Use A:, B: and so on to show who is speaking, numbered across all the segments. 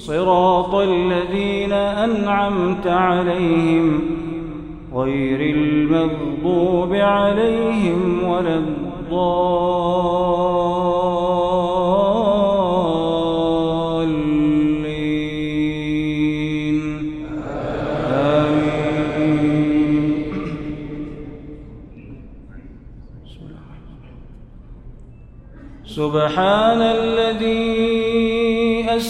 A: صراط الذين أنعمت عليهم غير المغضوب عليهم ولا الضالين. آمين. سبحان الذي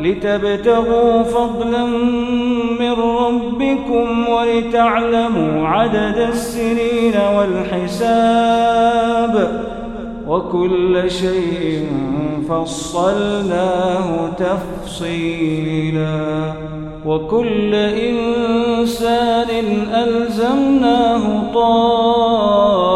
A: لتبتغوا فضلا من ربكم ولتعلموا عدد السنين والحساب وكل شيء فصلناه تفصيلا وكل إنسان ألزمناه طائره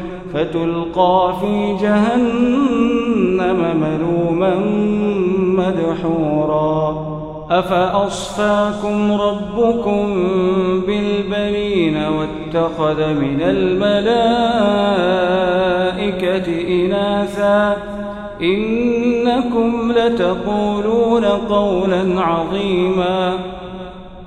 A: فتلقى في جهنم ملوما مدحورا. أفأصفاكم ربكم بالبنين واتخذ من الملائكة إناثا؟ إنكم لتقولون قولا عظيما.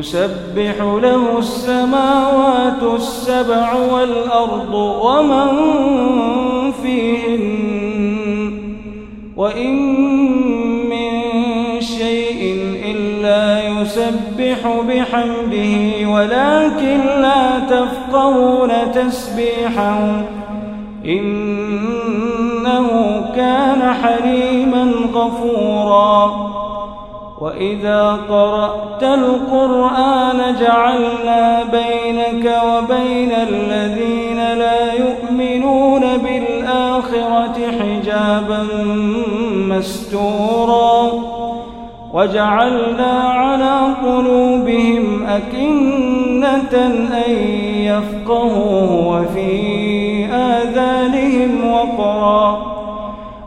A: تسبح له السماوات السبع والأرض ومن فيهن وإن من شيء إلا يسبح بحمده ولكن لا تفقهون تسبيحه إنه كان حليما غفورا وإذا قرأت القرآن جعلنا بينك وبين الذين لا يؤمنون بالآخرة حجابا مستورا. وجعلنا على قلوبهم أكنة أن يفقهوه وفي آذانهم وقرا.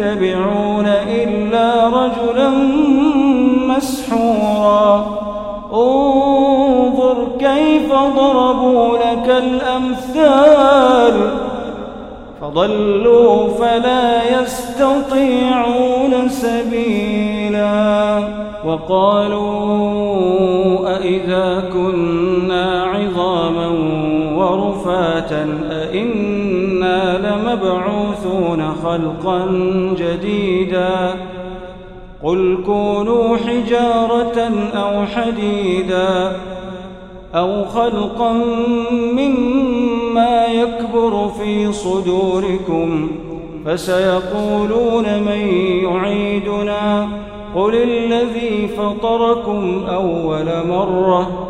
A: تتبعون إلا رجلا مسحورا. انظر كيف ضربوا لك الأمثال. فضلوا فلا يستطيعون سبيلا. وقالوا أئذا كنا أئنا لمبعوثون خلقا جديدا. قل كونوا حجارة أو حديدا أو خلقا مما يكبر في صدوركم فسيقولون من يعيدنا. قل الذي فطركم أول مرة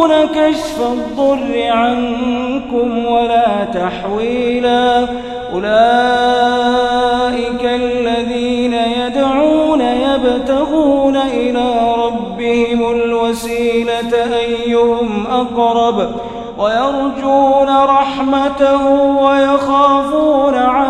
A: يملكون كشف الضر عنكم ولا تحويلا. أولئك الذين يدعون يبتغون إلى ربهم الوسيلة أيهم أقرب ويرجون رحمته ويخافون عذابه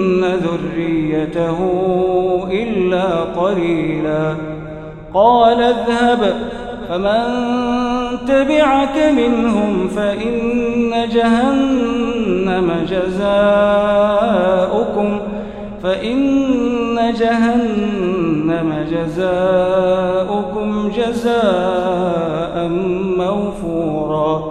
A: ذريته إلا قليلا. قال اذهب فمن تبعك منهم فإن جهنم جزاؤكم فإن جهنم جزاؤكم جزاء موفورا.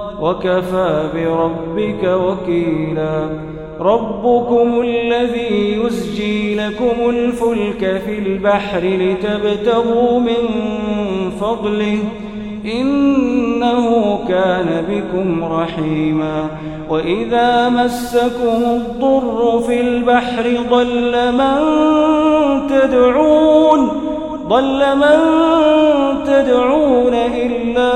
A: وكفى بربك وكيلا. ربكم الذي يسجي لكم الفلك في البحر لتبتغوا من فضله. إنه كان بكم رحيما. وإذا مسكم الضر في البحر ضل من تدعون ضل من تدعون إلا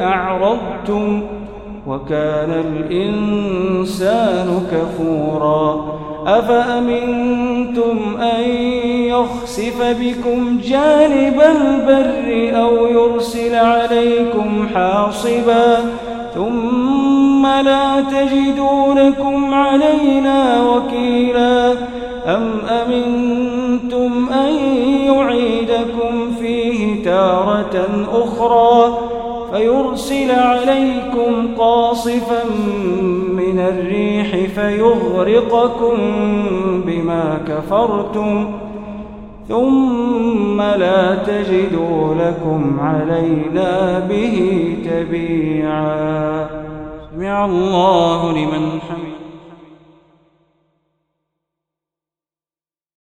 A: أعرضتم وكان الإنسان كفورا أفأمنتم أن يخسف بكم جانب البر أو يرسل عليكم حاصبا ثم لا تجدوا لكم علينا وكيلا أم أمنتم أن يعيدكم فيه تارة أخرى فيرسل عليكم قاصفا من الريح فيغرقكم بما كفرتم ثم لا تجدوا لكم علينا به تبيعا. سمع الله لمن حمد